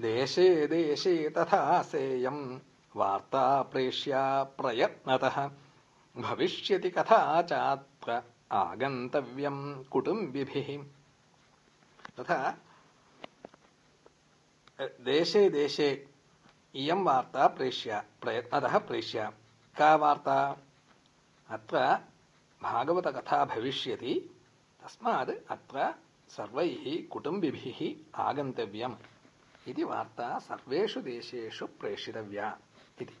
देशे देशे तथा सेयम्। वार्ता प्रेष्या प्रयत्नतः। भविष्यति कथा चात्र आगन्तव्यम् कुटुम्बिभिः। तथा, देशे देशे, इयं वार्ता प्रेष्या, प्रयत्नतः प्रेष्या। का वार्ता? अत्र भागवतकथा भविष्यति। तस्मात् अत्र सर्वैः कुटुम्बिभिः आगन्तव्यम्। ఇది వార్త సర్వేషు దేశేషు ప్రేషితవ్యా ఇది